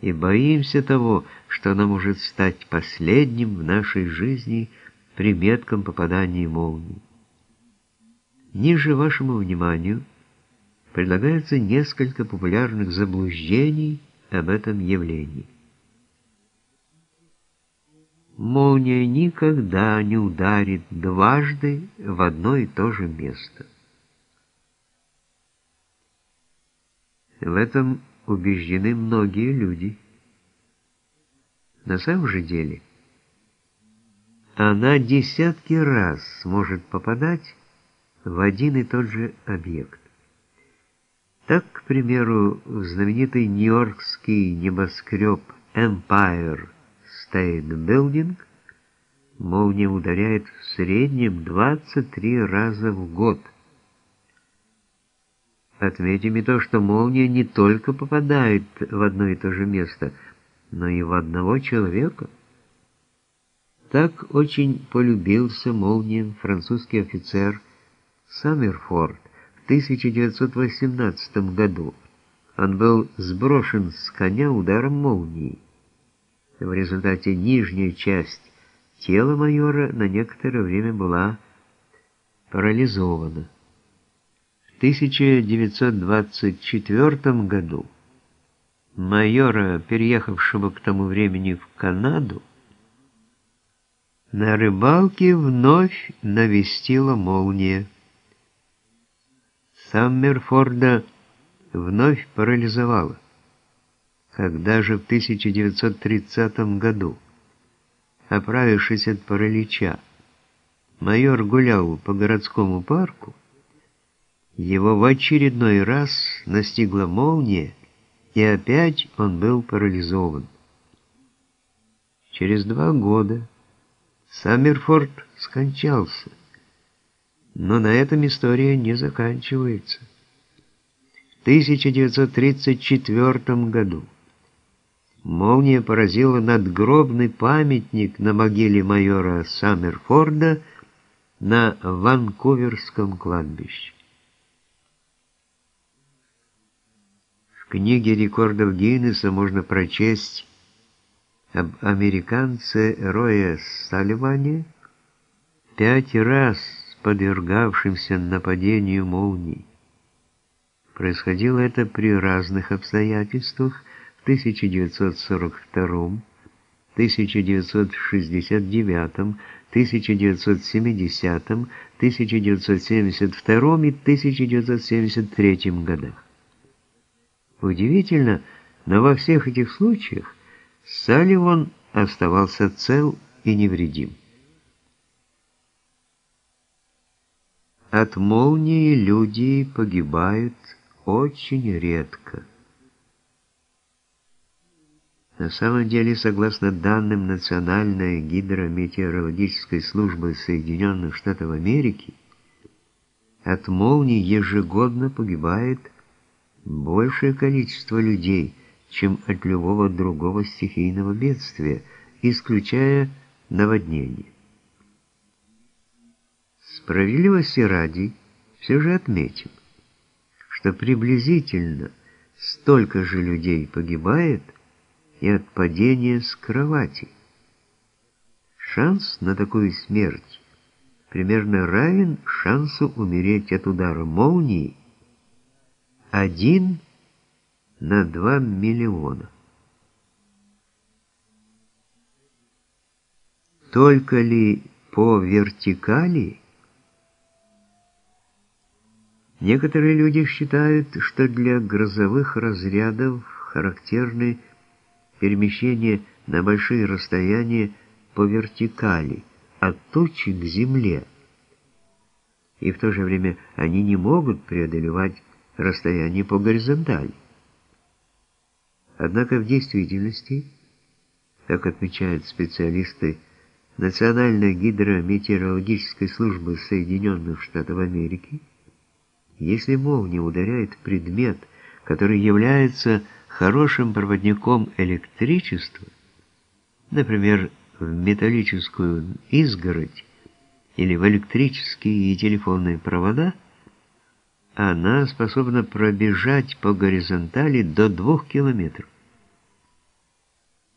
и боимся того, что она может стать последним в нашей жизни приметком попадания молнии. Ниже вашему вниманию предлагается несколько популярных заблуждений об этом явлении. Молния никогда не ударит дважды в одно и то же место. В этом убеждены многие люди. На самом же деле, она десятки раз может попадать в один и тот же объект. Так, к примеру, в знаменитый нью-йоркский небоскреб Empire State Building молния ударяет в среднем 23 раза в год. Отметим и то, что молния не только попадает в одно и то же место, но и в одного человека. Так очень полюбился молниям французский офицер Саммерфорд в 1918 году. Он был сброшен с коня ударом молнии. В результате нижняя часть тела майора на некоторое время была парализована. В 1924 году майора, переехавшего к тому времени в Канаду, на рыбалке вновь навестила молния. Саммерфорда вновь парализовала. Когда же в 1930 году, оправившись от паралича, майор гулял по городскому парку, его в очередной раз настигла молния, и опять он был парализован. Через два года Саммерфорд скончался. Но на этом история не заканчивается. В 1934 году молния поразила надгробный памятник на могиле майора Саммерфорда на Ванкуверском кладбище. Книге рекордов Гиннесса можно прочесть об американце Роя Салливане, пять раз подвергавшимся нападению молний. Происходило это при разных обстоятельствах в 1942, 1969, 1970, 1972 и 1973 годах. Удивительно, но во всех этих случаях Салливан оставался цел и невредим. От молнии люди погибают очень редко. На самом деле, согласно данным Национальной гидрометеорологической службы Соединенных Штатов Америки, от молнии ежегодно погибает большее количество людей, чем от любого другого стихийного бедствия, исключая наводнение. Справедливости ради все же отметим, что приблизительно столько же людей погибает и от падения с кровати. Шанс на такую смерть примерно равен шансу умереть от удара молнии один на два миллиона. Только ли по вертикали Некоторые люди считают, что для грозовых разрядов характерны перемещения на большие расстояния по вертикали, от тучи к земле. И в то же время они не могут преодолевать расстояние по горизонтали. Однако в действительности, как отмечают специалисты Национальной гидрометеорологической службы Соединенных Штатов Америки, если молния ударяет предмет, который является хорошим проводником электричества, например, в металлическую изгородь или в электрические и телефонные провода, она способна пробежать по горизонтали до двух километров.